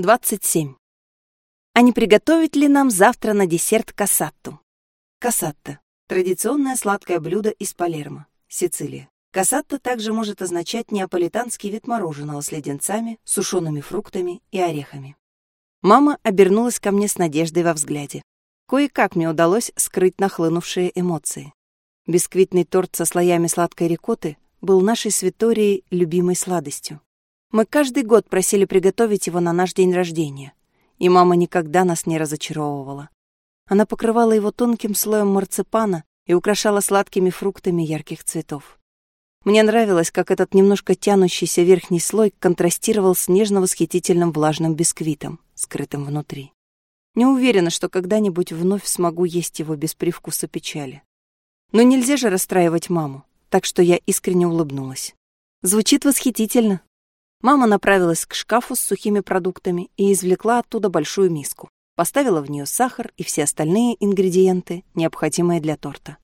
27. А не приготовить ли нам завтра на десерт кассатту? Кассатта – традиционное сладкое блюдо из Палермо, Сицилия. Кассатта также может означать неаполитанский вид мороженого с леденцами, сушеными фруктами и орехами. Мама обернулась ко мне с надеждой во взгляде. Кое-как мне удалось скрыть нахлынувшие эмоции. Бисквитный торт со слоями сладкой рикотты был нашей с любимой сладостью. Мы каждый год просили приготовить его на наш день рождения, и мама никогда нас не разочаровывала. Она покрывала его тонким слоем марципана и украшала сладкими фруктами ярких цветов. Мне нравилось, как этот немножко тянущийся верхний слой контрастировал с нежно-восхитительным влажным бисквитом, скрытым внутри. Не уверена, что когда-нибудь вновь смогу есть его без привкуса печали. Но нельзя же расстраивать маму, так что я искренне улыбнулась. Звучит восхитительно. Мама направилась к шкафу с сухими продуктами и извлекла оттуда большую миску. Поставила в нее сахар и все остальные ингредиенты, необходимые для торта.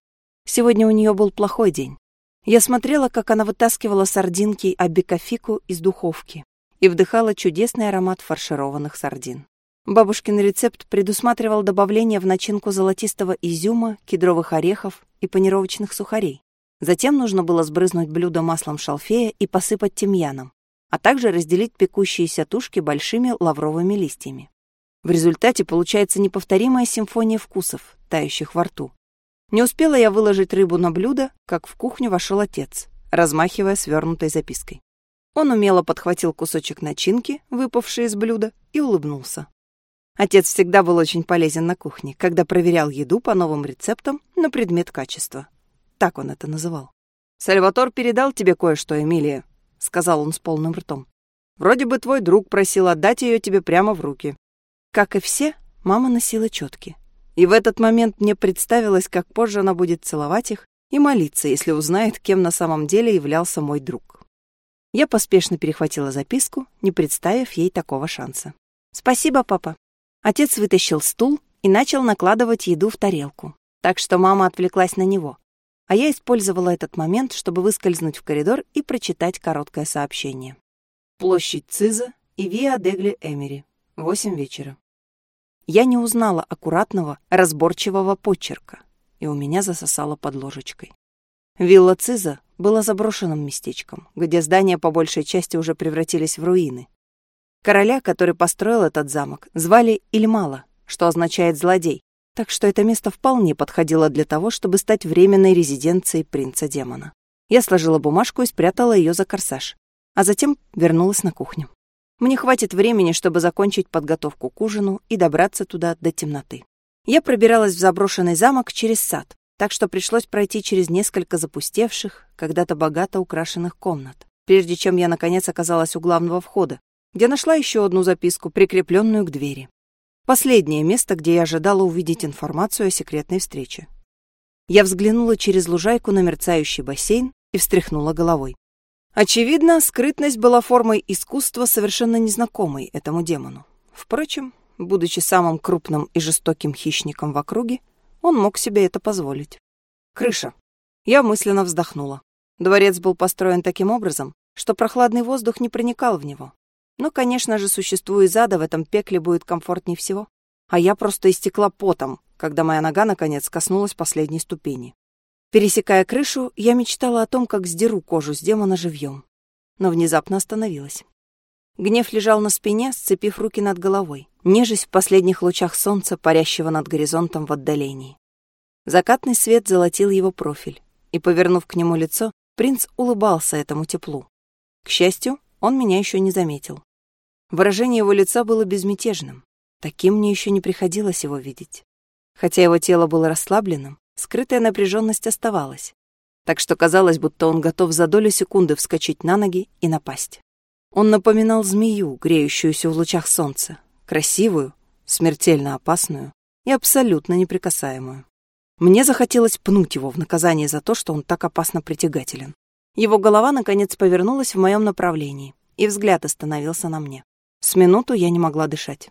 Сегодня у нее был плохой день. Я смотрела, как она вытаскивала сардинки абикофику из духовки и вдыхала чудесный аромат фаршированных сардин. Бабушкин рецепт предусматривал добавление в начинку золотистого изюма, кедровых орехов и панировочных сухарей. Затем нужно было сбрызнуть блюдо маслом шалфея и посыпать тимьяном а также разделить пекущиеся тушки большими лавровыми листьями. В результате получается неповторимая симфония вкусов, тающих во рту. Не успела я выложить рыбу на блюдо, как в кухню вошел отец, размахивая свернутой запиской. Он умело подхватил кусочек начинки, выпавший из блюда, и улыбнулся. Отец всегда был очень полезен на кухне, когда проверял еду по новым рецептам на предмет качества. Так он это называл. «Сальватор передал тебе кое-что, Эмилия», — сказал он с полным ртом. «Вроде бы твой друг просил отдать ее тебе прямо в руки». Как и все, мама носила четки. И в этот момент мне представилось, как позже она будет целовать их и молиться, если узнает, кем на самом деле являлся мой друг. Я поспешно перехватила записку, не представив ей такого шанса. «Спасибо, папа». Отец вытащил стул и начал накладывать еду в тарелку, так что мама отвлеклась на него а я использовала этот момент, чтобы выскользнуть в коридор и прочитать короткое сообщение. Площадь Циза и Виа Дегли Эмери. Восемь вечера. Я не узнала аккуратного, разборчивого почерка, и у меня засосало под ложечкой. Вилла Циза была заброшенным местечком, где здания по большей части уже превратились в руины. Короля, который построил этот замок, звали Ильмала, что означает «злодей», так что это место вполне подходило для того, чтобы стать временной резиденцией принца-демона. Я сложила бумажку и спрятала ее за корсаж, а затем вернулась на кухню. Мне хватит времени, чтобы закончить подготовку к ужину и добраться туда до темноты. Я пробиралась в заброшенный замок через сад, так что пришлось пройти через несколько запустевших, когда-то богато украшенных комнат, прежде чем я, наконец, оказалась у главного входа, где нашла еще одну записку, прикрепленную к двери. Последнее место, где я ожидала увидеть информацию о секретной встрече. Я взглянула через лужайку на мерцающий бассейн и встряхнула головой. Очевидно, скрытность была формой искусства, совершенно незнакомой этому демону. Впрочем, будучи самым крупным и жестоким хищником в округе, он мог себе это позволить. Крыша. Я мысленно вздохнула. Дворец был построен таким образом, что прохладный воздух не проникал в него, но, конечно же, существу из ада в этом пекле будет комфортнее всего. А я просто истекла потом, когда моя нога, наконец, коснулась последней ступени. Пересекая крышу, я мечтала о том, как сдеру кожу с демона живьем. Но внезапно остановилась. Гнев лежал на спине, сцепив руки над головой, нежесть в последних лучах солнца, парящего над горизонтом в отдалении. Закатный свет золотил его профиль, и, повернув к нему лицо, принц улыбался этому теплу. К счастью, он меня еще не заметил. Выражение его лица было безмятежным. Таким мне еще не приходилось его видеть. Хотя его тело было расслабленным, скрытая напряженность оставалась. Так что казалось, будто он готов за долю секунды вскочить на ноги и напасть. Он напоминал змею, греющуюся в лучах солнца, красивую, смертельно опасную и абсолютно неприкасаемую. Мне захотелось пнуть его в наказание за то, что он так опасно притягателен. Его голова, наконец, повернулась в моем направлении, и взгляд остановился на мне. С минуту я не могла дышать.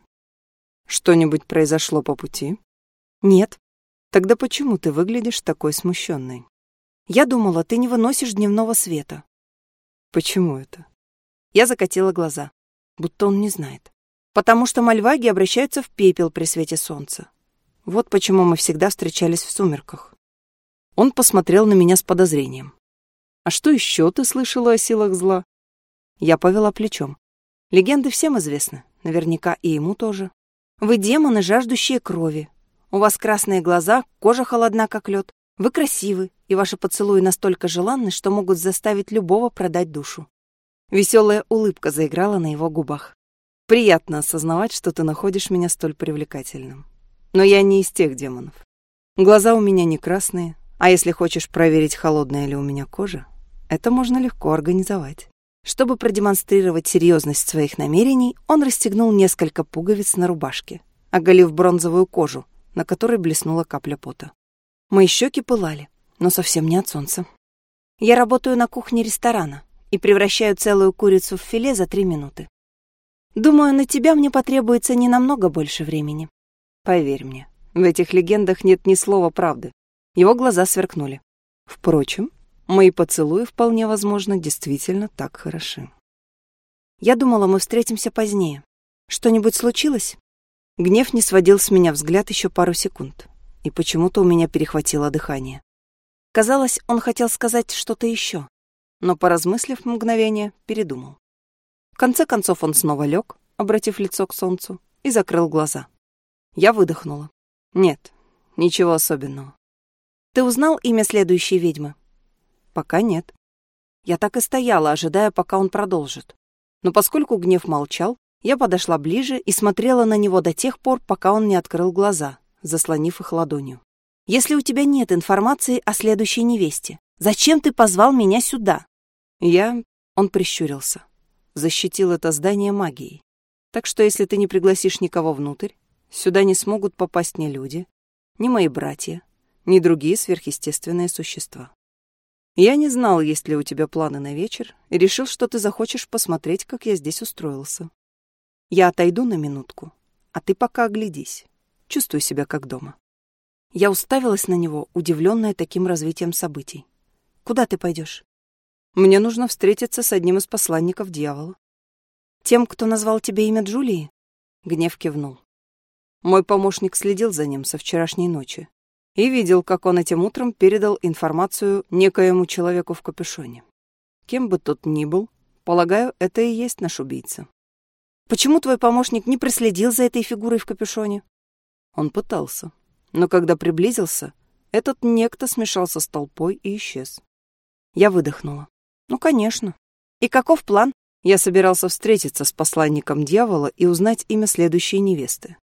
Что-нибудь произошло по пути? Нет. Тогда почему ты выглядишь такой смущенной? Я думала, ты не выносишь дневного света. Почему это? Я закатила глаза, будто он не знает. Потому что мальваги обращаются в пепел при свете солнца. Вот почему мы всегда встречались в сумерках. Он посмотрел на меня с подозрением. «А что еще ты слышала о силах зла?» Я повела плечом. Легенды всем известны, наверняка и ему тоже. Вы демоны, жаждущие крови. У вас красные глаза, кожа холодна, как лед. Вы красивы, и ваши поцелуи настолько желанны, что могут заставить любого продать душу. Веселая улыбка заиграла на его губах. Приятно осознавать, что ты находишь меня столь привлекательным. Но я не из тех демонов. Глаза у меня не красные, а если хочешь проверить, холодная ли у меня кожа, это можно легко организовать. Чтобы продемонстрировать серьезность своих намерений, он расстегнул несколько пуговиц на рубашке, оголив бронзовую кожу, на которой блеснула капля пота. Мои щеки пылали, но совсем не от солнца. Я работаю на кухне ресторана и превращаю целую курицу в филе за три минуты. Думаю, на тебя мне потребуется не намного больше времени. Поверь мне, в этих легендах нет ни слова правды. Его глаза сверкнули. Впрочем, Мои поцелуи, вполне возможно, действительно так хороши. Я думала, мы встретимся позднее. Что-нибудь случилось? Гнев не сводил с меня взгляд еще пару секунд, и почему-то у меня перехватило дыхание. Казалось, он хотел сказать что-то еще, но, поразмыслив мгновение, передумал. В конце концов он снова лег, обратив лицо к солнцу, и закрыл глаза. Я выдохнула. Нет, ничего особенного. Ты узнал имя следующей ведьмы? Пока нет. Я так и стояла, ожидая, пока он продолжит. Но поскольку гнев молчал, я подошла ближе и смотрела на него до тех пор, пока он не открыл глаза, заслонив их ладонью. «Если у тебя нет информации о следующей невесте, зачем ты позвал меня сюда?» Я... Он прищурился. Защитил это здание магией. Так что если ты не пригласишь никого внутрь, сюда не смогут попасть ни люди, ни мои братья, ни другие сверхъестественные существа. Я не знал, есть ли у тебя планы на вечер, и решил, что ты захочешь посмотреть, как я здесь устроился. Я отойду на минутку, а ты пока оглядись. Чувствуй себя как дома. Я уставилась на него, удивленная таким развитием событий. Куда ты пойдешь? Мне нужно встретиться с одним из посланников дьявола. Тем, кто назвал тебе имя Джулии? Гнев кивнул. Мой помощник следил за ним со вчерашней ночи и видел, как он этим утром передал информацию некоему человеку в капюшоне. Кем бы тот ни был, полагаю, это и есть наш убийца. Почему твой помощник не проследил за этой фигурой в капюшоне? Он пытался, но когда приблизился, этот некто смешался с толпой и исчез. Я выдохнула. Ну, конечно. И каков план? Я собирался встретиться с посланником дьявола и узнать имя следующей невесты.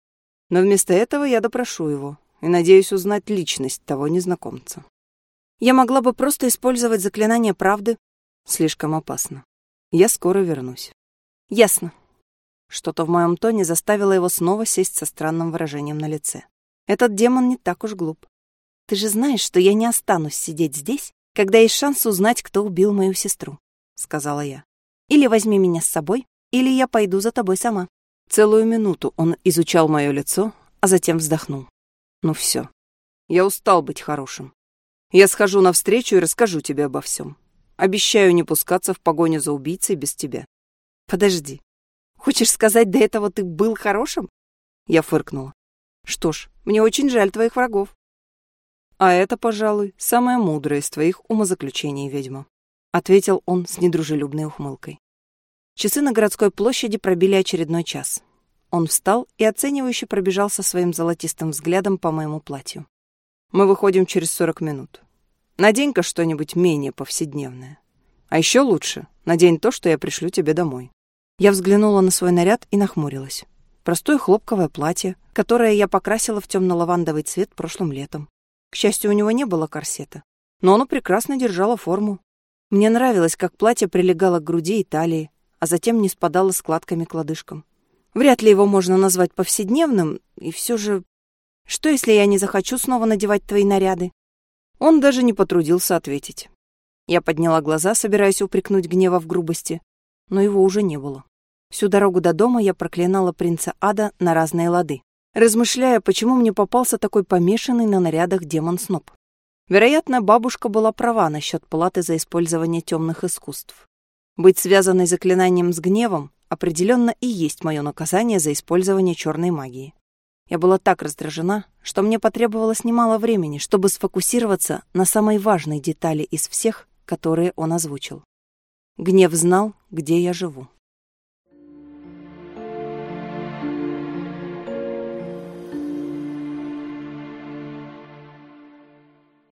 Но вместо этого я допрошу его, и надеюсь узнать личность того незнакомца. Я могла бы просто использовать заклинание правды. Слишком опасно. Я скоро вернусь. Ясно. Что-то в моем тоне заставило его снова сесть со странным выражением на лице. Этот демон не так уж глуп. Ты же знаешь, что я не останусь сидеть здесь, когда есть шанс узнать, кто убил мою сестру, сказала я. Или возьми меня с собой, или я пойду за тобой сама. Целую минуту он изучал мое лицо, а затем вздохнул. Ну все. Я устал быть хорошим. Я схожу навстречу и расскажу тебе обо всем. Обещаю не пускаться в погоню за убийцей без тебя. Подожди. Хочешь сказать, до этого ты был хорошим? Я фыркнула. Что ж, мне очень жаль твоих врагов. А это, пожалуй, самое мудрое из твоих умозаключений, ведьма, ответил он с недружелюбной ухмылкой. Часы на городской площади пробили очередной час. Он встал и оценивающе пробежался своим золотистым взглядом по моему платью. «Мы выходим через сорок минут. Надень-ка что-нибудь менее повседневное. А еще лучше, надень то, что я пришлю тебе домой». Я взглянула на свой наряд и нахмурилась. Простое хлопковое платье, которое я покрасила в темно-лавандовый цвет прошлым летом. К счастью, у него не было корсета, но оно прекрасно держало форму. Мне нравилось, как платье прилегало к груди и талии, а затем не спадало складками к лодыжкам. Вряд ли его можно назвать повседневным, и все же... Что, если я не захочу снова надевать твои наряды? Он даже не потрудился ответить. Я подняла глаза, собираясь упрекнуть гнева в грубости, но его уже не было. Всю дорогу до дома я проклинала принца Ада на разные лады, размышляя, почему мне попался такой помешанный на нарядах демон Сноб. Вероятно, бабушка была права насчет платы за использование темных искусств. Быть связанной заклинанием с гневом определенно и есть мое наказание за использование черной магии. Я была так раздражена, что мне потребовалось немало времени, чтобы сфокусироваться на самой важной детали из всех, которые он озвучил. Гнев знал, где я живу.